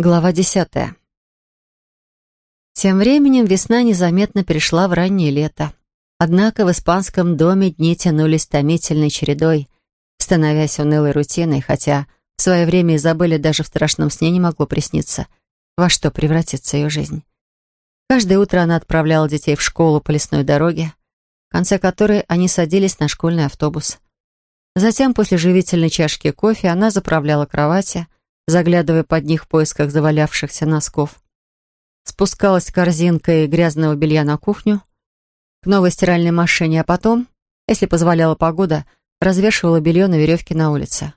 Глава десятая. Тем временем весна незаметно перешла в раннее лето. Однако в испанском доме дни тянулись томительной чередой, становясь унылой рутиной, хотя в свое время Изабелле даже в страшном сне не могло присниться, во что превратится ее жизнь. Каждое утро она отправляла детей в школу по лесной дороге, в конце которой они садились на школьный автобус. Затем, после живительной чашки кофе, она заправляла кровати, заглядывая под них в поисках завалявшихся носков. Спускалась корзинкой грязного белья на кухню, к новой стиральной машине, а потом, если позволяла погода, развешивала белье на веревке на улице.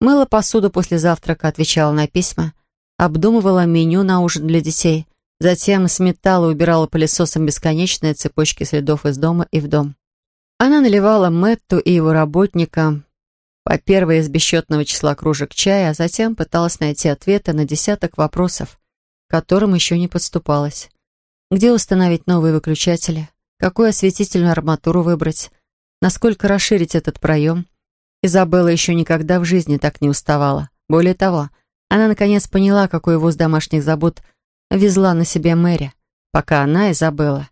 Мыла посуду после завтрака, отвечала на письма, обдумывала меню на ужин для детей, затем сметала и убирала пылесосом бесконечные цепочки следов из дома и в дом. Она наливала Мэтту и его работникам по первой из бесчетного числа кружек чая, а затем пыталась найти ответы на десяток вопросов, к которым еще не подступалась. Где установить новые выключатели? Какую осветительную арматуру выбрать? Насколько расширить этот проем? Изабелла еще никогда в жизни так не уставала. Более того, она наконец поняла, какой воз домашних забот везла на себе Мэри, пока она, Изабелла,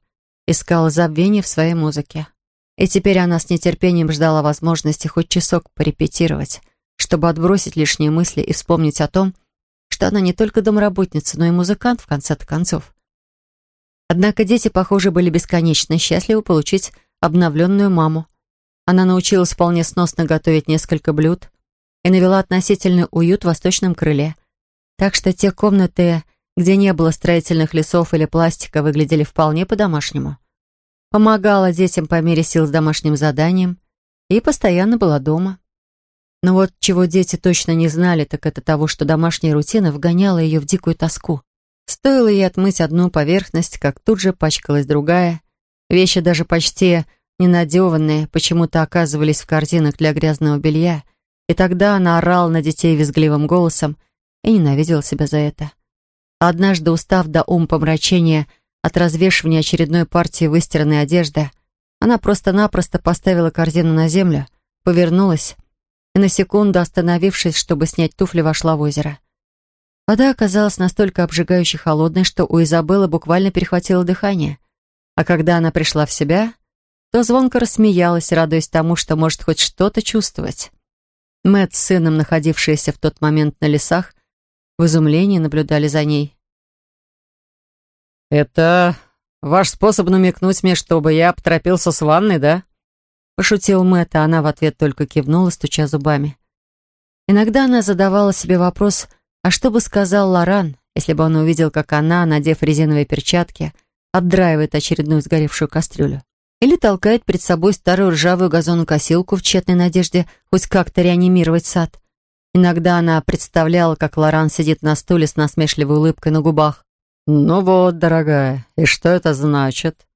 искала забвение в своей музыке. И теперь она с нетерпением ждала возможности хоть часок порепетировать, чтобы отбросить лишние мысли и вспомнить о том, что она не только домработница, но и музыкант в конце-то концов. Однако дети, похоже, были бесконечно счастливы получить обновленную маму. Она научилась вполне сносно готовить несколько блюд и навела относительный уют в восточном крыле. Так что те комнаты, где не было строительных лесов или пластика, выглядели вполне по-домашнему помогала детям по мере сил с домашним заданием и постоянно была дома. Но вот чего дети точно не знали, так это того, что домашняя рутина вгоняла ее в дикую тоску. Стоило ей отмыть одну поверхность, как тут же пачкалась другая. Вещи даже почти ненадеванные почему-то оказывались в корзинах для грязного белья, и тогда она орала на детей визгливым голосом и ненавидела себя за это. Однажды, устав до ум помрачения, от развешивания очередной партии выстиранной одежды, она просто-напросто поставила корзину на землю, повернулась и на секунду, остановившись, чтобы снять туфли, вошла в озеро. Вода оказалась настолько обжигающе холодной, что у Изабеллы буквально перехватило дыхание. А когда она пришла в себя, то звонко рассмеялась, радуясь тому, что может хоть что-то чувствовать. Мэтт с сыном, находившиеся в тот момент на лесах, в изумлении наблюдали за ней. «Это ваш способ намекнуть мне, чтобы я поторопился с ванной, да?» Пошутил Мэтт, а она в ответ только кивнула, стуча зубами. Иногда она задавала себе вопрос, а что бы сказал Лоран, если бы он увидел, как она, надев резиновые перчатки, отдраивает очередную сгоревшую кастрюлю. Или толкает перед собой старую ржавую газонокосилку в тщетной надежде хоть как-то реанимировать сад. Иногда она представляла, как Лоран сидит на стуле с насмешливой улыбкой на губах, «Ну вот, дорогая, и что это значит?»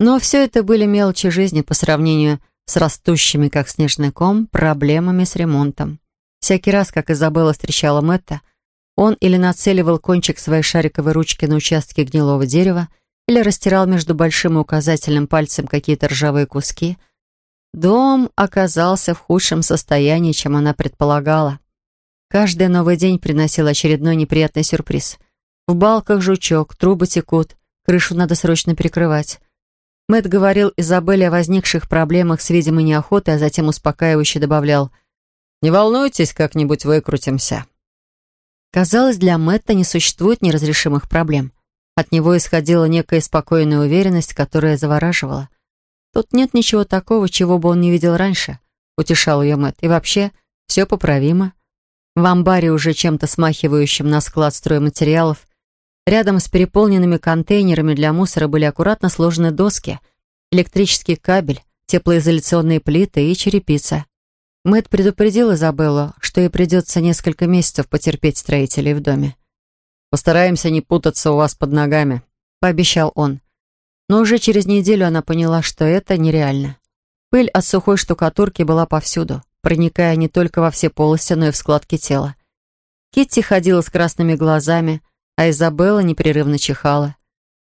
Но все это были мелочи жизни по сравнению с растущими, как снежный ком, проблемами с ремонтом. Всякий раз, как Изабелла встречала Мэтта, он или нацеливал кончик своей шариковой ручки на участке гнилого дерева, или растирал между большим и указательным пальцем какие-то ржавые куски. Дом оказался в худшем состоянии, чем она предполагала. Каждый новый день приносил очередной неприятный сюрприз. В балках жучок, трубы текут, крышу надо срочно перекрывать. Мэт говорил Изабелле о возникших проблемах с видимой неохотой, а затем успокаивающе добавлял «Не волнуйтесь, как-нибудь выкрутимся». Казалось, для Мэтта не существует неразрешимых проблем. От него исходила некая спокойная уверенность, которая завораживала. «Тут нет ничего такого, чего бы он не видел раньше», — утешал ее Мэтт. «И вообще, все поправимо». В амбаре, уже чем-то смахивающем на склад стройматериалов, Рядом с переполненными контейнерами для мусора были аккуратно сложены доски, электрический кабель, теплоизоляционные плиты и черепица. Мэтт предупредил Изабеллу, что ей придется несколько месяцев потерпеть строителей в доме. «Постараемся не путаться у вас под ногами», — пообещал он. Но уже через неделю она поняла, что это нереально. Пыль от сухой штукатурки была повсюду, проникая не только во все полости, но и в складки тела. Китти ходила с красными глазами, а Изабелла непрерывно чихала.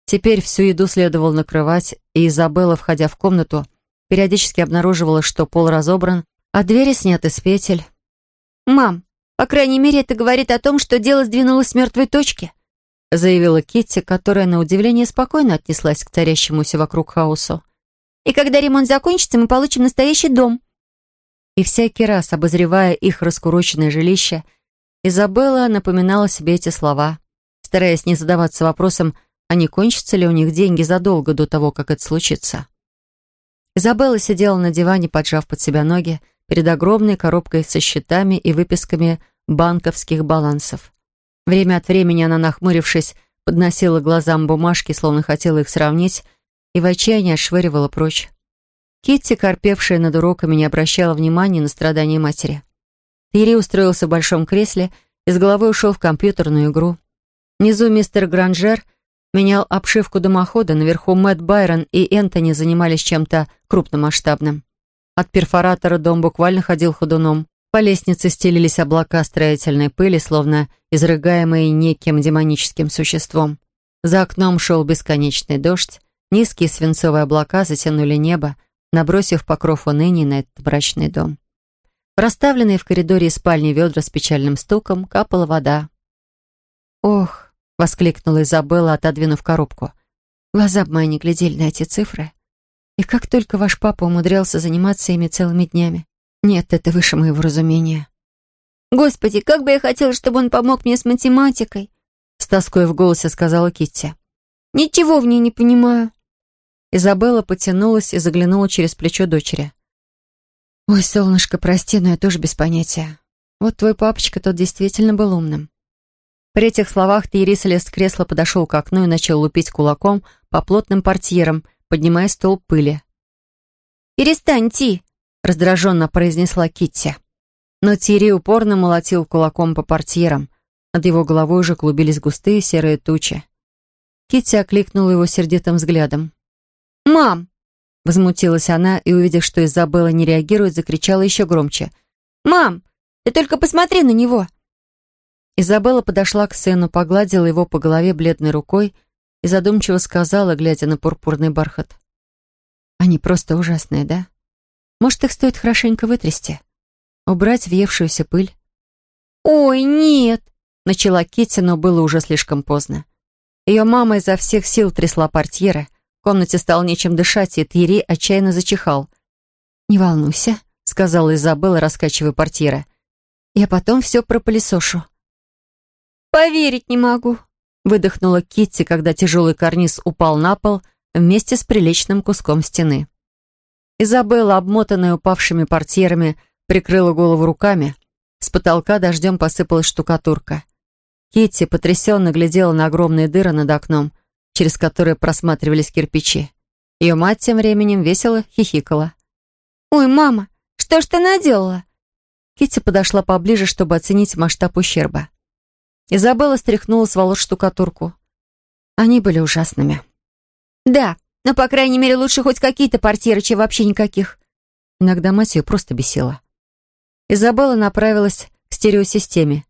Теперь всю еду следовало накрывать, и Изабелла, входя в комнату, периодически обнаруживала, что пол разобран, а двери сняты с петель. «Мам, По крайней мере, это говорит о том, что дело сдвинулось с мертвой точки», заявила Китти, которая на удивление спокойно отнеслась к царящемуся вокруг хаосу. «И когда ремонт закончится, мы получим настоящий дом». И всякий раз, обозревая их раскуроченное жилище, Изабелла напоминала себе эти слова, стараясь не задаваться вопросом, а не кончатся ли у них деньги задолго до того, как это случится. Изабелла сидела на диване, поджав под себя ноги, перед огромной коробкой со счетами и выписками банковских балансов. Время от времени она, нахмурившись, подносила глазам бумажки, словно хотела их сравнить, и в отчаянии отшвыривала прочь. Китти, корпевшая над уроками, не обращала внимания на страдания матери. Тири устроился в большом кресле и с головой ушел в компьютерную игру. Внизу мистер Гранжер менял обшивку дымохода, наверху Мэтт Байрон и Энтони занимались чем-то крупномасштабным. От перфоратора дом буквально ходил ходуном. По лестнице стелились облака строительной пыли, словно изрыгаемые неким демоническим существом. За окном шел бесконечный дождь, низкие свинцовые облака затянули небо, набросив покров уныния на этот мрачный дом. Проставленные в коридоре спальни ведра с печальным стуком капала вода. «Ох!» — воскликнула Изабелла, отодвинув коробку. «Глаза бы мои не глядели на эти цифры. И как только ваш папа умудрялся заниматься ими целыми днями. Нет, это выше моего разумения». «Господи, как бы я хотела, чтобы он помог мне с математикой!» С тоской в голосе сказала Китти. «Ничего в ней не понимаю». Изабелла потянулась и заглянула через плечо дочери. «Ой, солнышко, прости, но я тоже без понятия. Вот твой папочка тот действительно был умным». При этих словах Тиери слез с кресла, подошел к окну и начал лупить кулаком по плотным портьерам, поднимая стол пыли. «Перестань, Ти!» — раздраженно произнесла Китти. Но Тири упорно молотил кулаком по портьерам. Над его головой уже клубились густые серые тучи. Китти окликнула его сердитым взглядом. «Мам!» Возмутилась она и, увидев, что Изабелла не реагирует, закричала еще громче. «Мам, ты только посмотри на него!» Изабелла подошла к сыну, погладила его по голове бледной рукой и задумчиво сказала, глядя на пурпурный бархат. «Они просто ужасные, да? Может, их стоит хорошенько вытрясти? Убрать въевшуюся пыль?» «Ой, нет!» — начала Китти, но было уже слишком поздно. Ее мама изо всех сил трясла портьеры, в комнате стало нечем дышать, и Тьерри отчаянно зачихал. «Не волнуйся», — сказала Изабелла, раскачивая портьеры. «Я потом все пропылесошу». «Поверить не могу», — выдохнула Китти, когда тяжелый карниз упал на пол вместе с приличным куском стены. Изабелла, обмотанная упавшими портьерами, прикрыла голову руками. С потолка дождем посыпалась штукатурка. Китти потрясенно глядела на огромные дыры над окном — через которые просматривались кирпичи. Ее мать тем временем весело хихикала. «Ой, мама, что ж ты наделала?» Китти подошла поближе, чтобы оценить масштаб ущерба. Изабелла стряхнула с волос штукатурку. Они были ужасными. «Да, но, по крайней мере, лучше хоть какие-то портьеры, чем вообще никаких». Иногда мать ее просто бесила. Изабелла направилась к стереосистеме.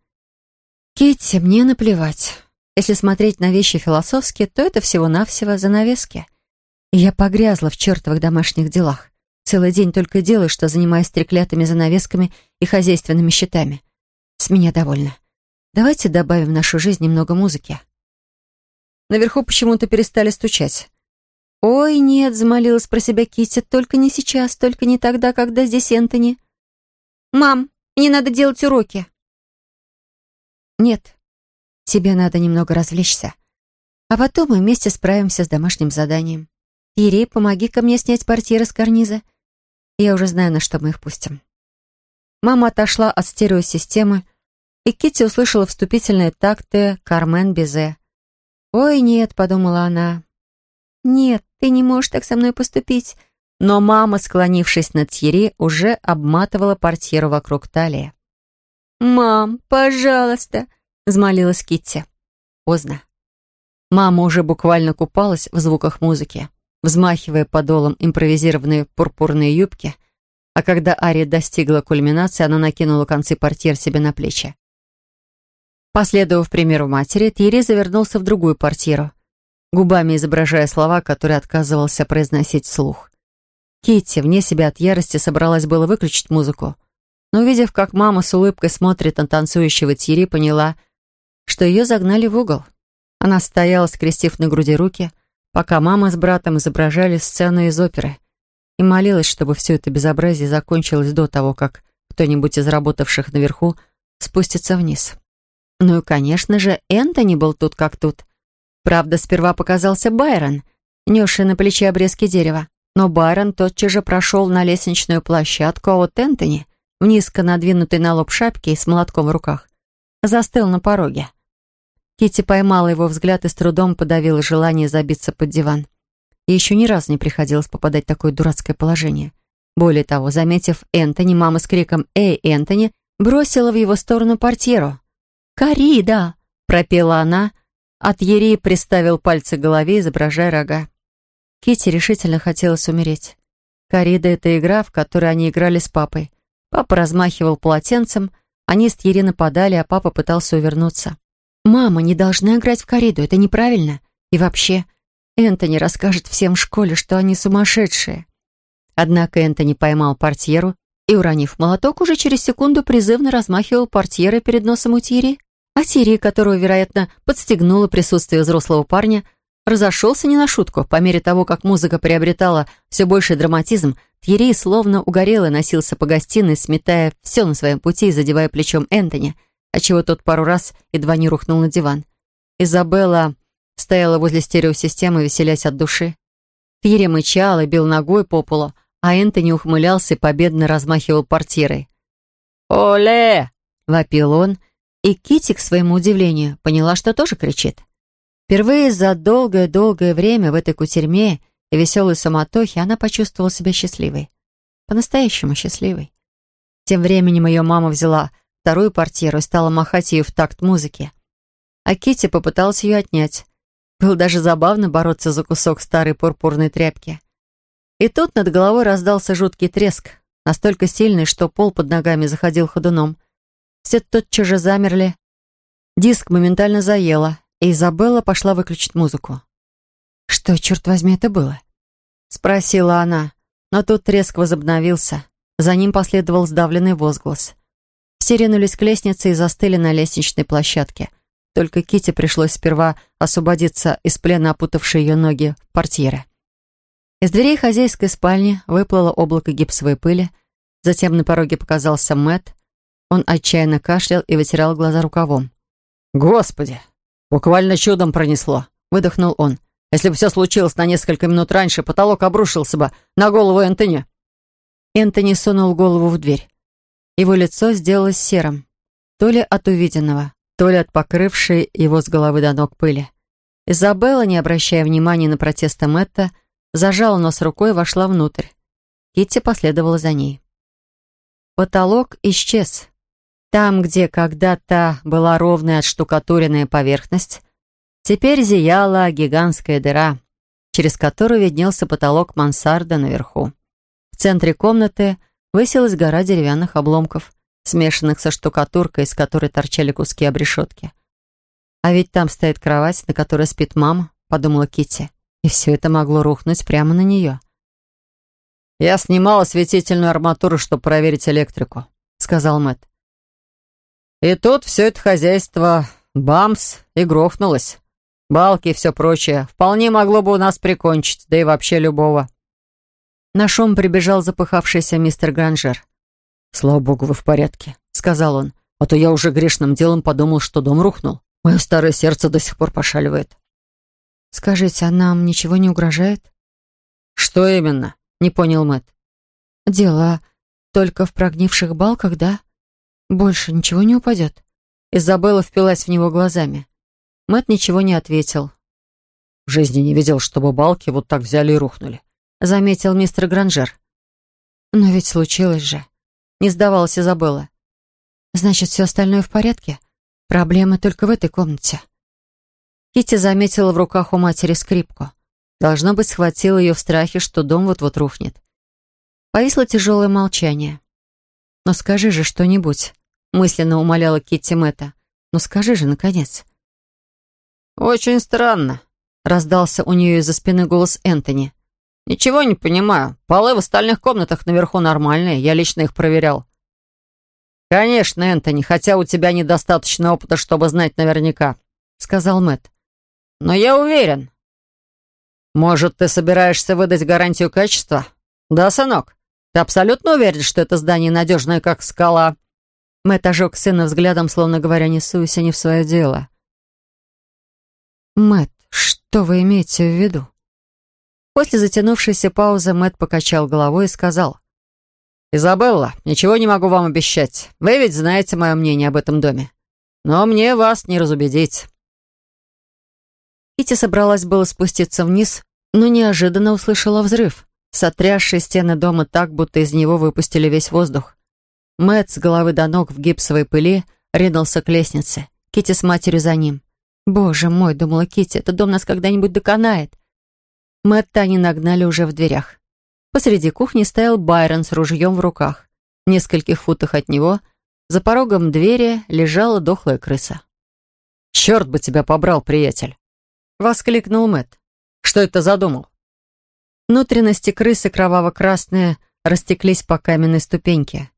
«Китти, мне наплевать. Если смотреть на вещи философски, то это всего-навсего занавески. И я погрязла в чертовых домашних делах. Целый день только делаю, что занимаюсь треклятыми занавесками и хозяйственными счетами. С меня довольно. Давайте добавим в нашу жизнь немного музыки. Наверху почему-то перестали стучать. «Ой, нет», — замолилась про себя Китти, — «только не сейчас, только не тогда, когда здесь Энтони». «Мам, мне надо делать уроки». «Нет, Тебе надо немного развлечься. А потом мы вместе справимся с домашним заданием. Ири, помоги-ка мне снять портьеры с карниза. Я уже знаю, на что мы их пустим». Мама отошла от стереосистемы, и Китти услышала вступительные такты «Кармен Бизе». «Ой, нет», — подумала она. «Нет, ты не можешь так со мной поступить». Но мама, склонившись над Тьерри, уже обматывала портьеру вокруг талии. «Мам, пожалуйста», взмолилась Китти. Поздно. Мама уже буквально купалась в звуках музыки, взмахивая подолом импровизированной пурпурной юбки, а когда Ария достигла кульминации, она накинула концы портьер себе на плечи. Последовав примеру матери, Тьерри завернулся в другую портьеру, губами изображая слова, которые отказывался произносить вслух. Китти, вне себя от ярости, собралась было выключить музыку, но, увидев, как мама с улыбкой смотрит на танцующего Тири, поняла, что ее загнали в угол. Она стояла, скрестив на груди руки, пока мама с братом изображали сцену из оперы, и молилась, чтобы все это безобразие закончилось до того, как кто-нибудь из работавших наверху спустится вниз. Ну и, конечно же, Энтони был тут как тут. Правда, сперва показался Байрон, несший на плече обрезки дерева, но Байрон тотчас же прошел на лестничную площадку, а вот Энтони, в низко надвинутой на лоб шапке и с молотком в руках, застыл на пороге. Кити поймала его взгляд и с трудом подавила желание забиться под диван. Ей еще ни разу не приходилось попадать в такое дурацкое положение. Более того, заметив Энтони, мама с криком «Эй, Энтони!» бросила в его сторону портьеру. «Корида!» — пропела она. От Ери приставил пальцы к голове, изображая рога. Кити решительно хотелось умереть. Корида — это игра, в которой они играли с папой. Папа размахивал полотенцем, они с Тьерри нападали, а папа пытался увернуться. «Мама не должна играть в кориду, это неправильно. И вообще, Энтони расскажет всем в школе, что они сумасшедшие». Однако Энтони поймал портьеру и, уронив молоток, уже через секунду призывно размахивал портьерой перед носом у Тири. А Тири, которого, вероятно, подстегнуло присутствие взрослого парня, разошелся не на шутку. По мере того, как музыка приобретала все больший драматизм, Тьерри словно угорел и носился по гостиной, сметая все на своем пути и задевая плечом Энтони, отчего тот пару раз едва не рухнул на диван. Изабелла стояла возле стереосистемы, веселясь от души. Тьерри мычал и бил ногой по полу, а Энтони ухмылялся и победно размахивал портьерой. «Оле!» — вопил он, и Кити, к своему удивлению, поняла, что тоже кричит. Впервые за долгое-долгое время в этой кутерьме и веселой суматохе она почувствовала себя счастливой. По-настоящему счастливой. Тем временем ее мама взяла вторую портьеру и стала махать ее в такт музыки. А Кити попыталась ее отнять. Было даже забавно бороться за кусок старой пурпурной тряпки. И тут над головой раздался жуткий треск, настолько сильный, что пол под ногами заходил ходуном. Все тотчас же замерли. Диск моментально заело, и Изабелла пошла выключить музыку. «Что, черт возьми, это было?» Спросила она, но тут треск возобновился. За ним последовал сдавленный возглас. Все ринулись к лестнице и застыли на лестничной площадке. Только Кити пришлось сперва освободиться из плена опутавшей ее ноги портьеры. Из дверей хозяйской спальни выплыло облако гипсовой пыли, затем на пороге показался Мэт. Он отчаянно кашлял и вытирал глаза рукавом. «Господи! Буквально чудом пронесло!» — выдохнул он. «Если бы все случилось на несколько минут раньше, потолок обрушился бы на голову Энтони!» Энтони сунул голову в дверь. Его лицо сделалось серым. То ли от увиденного, то ли от покрывшей его с головы до ног пыли. Изабелла, не обращая внимания на протесты Мэтта, зажала нос рукой и вошла внутрь. Китти последовала за ней. Потолок исчез. Там, где когда-то была ровная отштукатуренная поверхность, теперь зияла гигантская дыра, через которую виднелся потолок мансарда наверху. В центре комнаты высилась гора деревянных обломков, смешанных со штукатуркой, из которой торчали куски обрешетки. «А ведь там стоит кровать, на которой спит мама», — подумала Китти. И все это могло рухнуть прямо на нее. «Я снимал осветительную арматуру, чтобы проверить электрику», — сказал Мэтт. «И тут все это хозяйство бамс и грохнулось. Балки и все прочее. Вполне могло бы у нас прикончить, да и вообще любого». На шум прибежал запыхавшийся мистер Гранжер. «Слава богу, вы в порядке», — сказал он. «А то я уже грешным делом подумал, что дом рухнул. Мое старое сердце до сих пор пошаливает». «Скажите, а нам ничего не угрожает?» «Что именно?» — не понял Мэтт. «Дело только в прогнивших балках, да? Больше ничего не упадет?» Изабелла впилась в него глазами. Мэтт ничего не ответил. «В жизни не видел, чтобы балки вот так взяли и рухнули», — заметил мистер Гранжер. «Но ведь случилось же», — не сдавалась Изабелла. «Значит, все остальное в порядке? Проблема только в этой комнате». Китти заметила в руках у матери скрипку. Должно быть, схватила ее в страхе, что дом вот-вот рухнет. Повисло тяжелое молчание. «Но скажи же что-нибудь», — мысленно умоляла Китти Мэтта. «Ну скажи же, наконец». «Очень странно», — раздался у нее из-за спины голос Энтони. «Ничего не понимаю. Полы в остальных комнатах наверху нормальные, я лично их проверял». «Конечно, Энтони, хотя у тебя недостаточно опыта, чтобы знать наверняка», — сказал Мэтт. «Но я уверен. Может, ты собираешься выдать гарантию качества? Да, сынок? Ты абсолютно уверен, что это здание надежное, как скала?» Мэтт ожег сына взглядом, словно говоря, не суйся не в свое дело. «Мэтт, что вы имеете в виду?» После затянувшейся паузы Мэтт покачал головой и сказал. «Изабелла, ничего не могу вам обещать. Вы ведь знаете мое мнение об этом доме. Но мне вас не разубедить». Кити собралась было спуститься вниз, но неожиданно услышала взрыв, сотрясший стены дома так, будто из него выпустили весь воздух. Мэтт с головы до ног в гипсовой пыли ринулся к лестнице. Кити с матерью за ним. «Боже мой», — думала Кити, — «этот дом нас когда-нибудь доконает». Мэтта они нагнали уже в дверях. Посреди кухни стоял Байрон с ружьем в руках. В нескольких футах от него, за порогом двери, лежала дохлая крыса. «Черт бы тебя побрал, приятель!» — воскликнул Мэтт. «Что это задумал?» Внутренности крысы кроваво-красные растеклись по каменной ступеньке.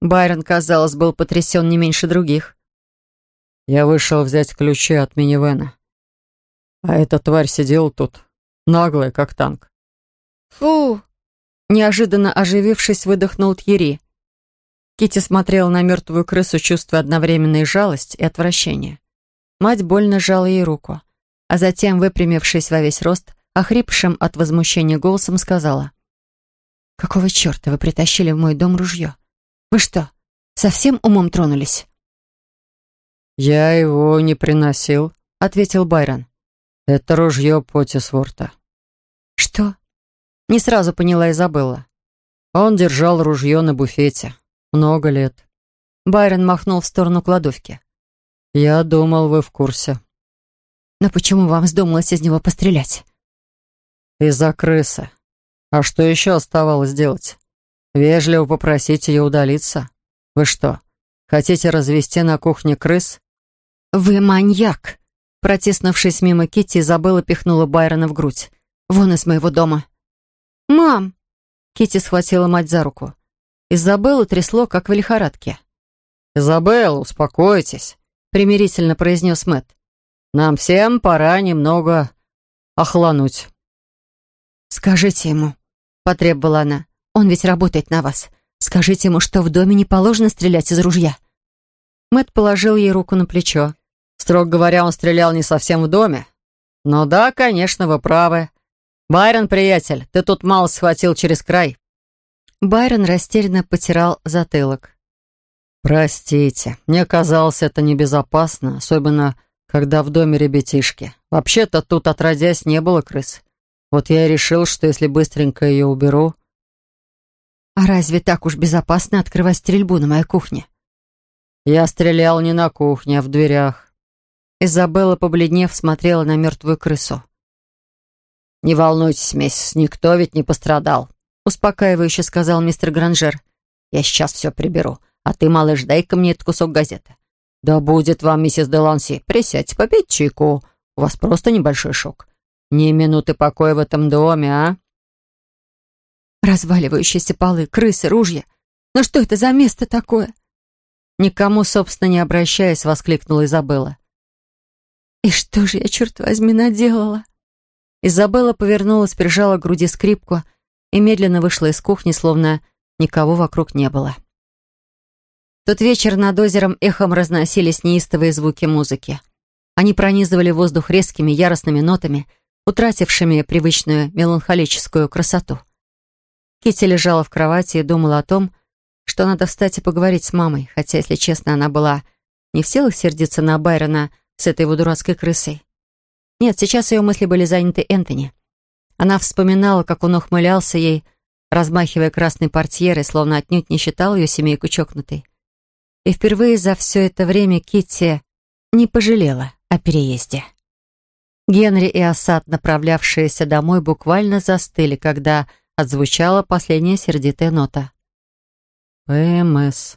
Байрон, казалось, был потрясен не меньше других. «Я вышел взять ключи от минивэна. А эта тварь сидела тут, наглая, как танк. «Фу!» Неожиданно оживившись, выдохнул Тьери. Кити смотрела на мертвую крысу, чувствуя одновременно и жалость, и отвращение. Мать больно сжала ей руку, а затем, выпрямившись во весь рост, охрипшим от возмущения голосом сказала. «Какого черта вы притащили в мой дом ружье? Вы что, совсем умом тронулись?» «Я его не приносил», — ответил Байрон. «Это ружье Потисворта». «Что?» Не сразу поняла Изабелла. Он держал ружье на буфете. Много лет. Байрон махнул в сторону кладовки. «Я думал, вы в курсе». «Но почему вам вздумалось из него пострелять?» «Из-за крысы. А что еще оставалось делать? Вежливо попросить ее удалиться? Вы что, хотите развести на кухне крыс?» «Вы маньяк!» Протиснувшись мимо Китти, Изабелла пихнула Байрона в грудь. «Вон из моего дома!» «Мам!» Кити схватила мать за руку. Изабеллу трясло, как в лихорадке. «Изабелла, успокойтесь», — примирительно произнес Мэтт. «Нам всем пора немного охлануть». «Скажите ему», — потребовала она. «Он ведь работает на вас. Скажите ему, что в доме не положено стрелять из ружья». Мэтт положил ей руку на плечо. «Строго говоря, он стрелял не совсем в доме. Но да, конечно, вы правы. «Байрон, приятель, ты тут мало схватил через край». Байрон растерянно потирал затылок. «Простите, мне казалось это небезопасно, особенно когда в доме ребятишки. Вообще-то тут, отродясь, не было крыс. Вот я и решил, что если быстренько ее уберу...» «А разве так уж безопасно открывать стрельбу на моей кухне?» «Я стрелял не на кухне, а в дверях». Изабелла, побледнев, смотрела на мертвую крысу. «Не волнуйтесь, миссис, никто ведь не пострадал», успокаивающе сказал мистер Гранжер. «Я сейчас все приберу, а ты, малыш, дай-ка мне этот кусок газеты». «Да будет вам, миссис Деланси, присядьте, попейте чайку. У вас просто небольшой шок. Ни минуты покоя в этом доме, а?» Разваливающиеся полы, крысы, ружья. Ну что это за место такое? Никому, собственно, не обращаясь, воскликнула Изабелла. И что же я, черт возьми, наделала? Изабелла повернулась, прижала к груди скрипку и медленно вышла из кухни, словно никого вокруг не было. тот вечер над озером эхом разносились неистовые звуки музыки. Они пронизывали воздух резкими, яростными нотами, утратившими привычную меланхолическую красоту. Китти лежала в кровати и думала о том, что надо встать и поговорить с мамой, хотя, если честно, она была не в силах сердиться на Байрона с этой его дурацкой крысой. Нет, сейчас ее мысли были заняты Энтони. Она вспоминала, как он ухмылялся ей, размахивая красной портьерой, словно отнюдь не считал ее семейку чокнутой. И впервые за все это время Китти не пожалела о переезде. Генри и Асад, направлявшиеся домой, буквально застыли, когда отзвучала последняя сердитая нота. «ПМС».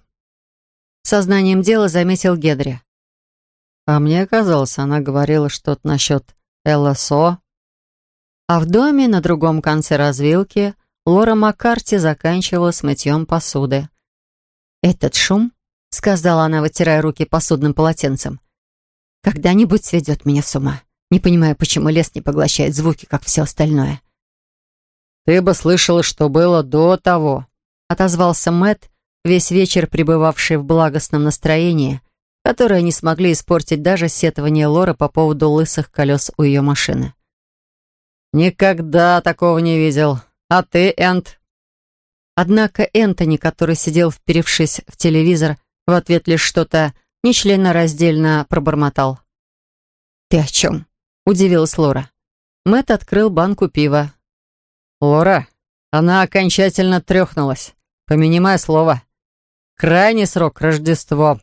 Сознанием дела заметил Генри. А мне казалось, она говорила что-то насчет ЛСО. А в доме на другом конце развилки Лора Маккарти заканчивала с мытьем посуды. Этот шум — сказала она, вытирая руки посудным полотенцем. «Когда-нибудь сведет меня с ума. Не понимаю, почему лес не поглощает звуки, как все остальное». «Ты бы слышала, что было до того», — отозвался Мэт, весь вечер пребывавший в благостном настроении, которое не смогли испортить даже сетование Лоры по поводу лысых колес у ее машины. «Никогда такого не видел. А ты, Энд?» Однако Энтони, который сидел, вперевшись в телевизор, в ответ лишь что-то нечленораздельно пробормотал. «Ты о чем?» — удивилась Лора. Мэт открыл банку пива. «Лора, она окончательно трехнулась. Помяни мое слово. Крайний срок — Рождество.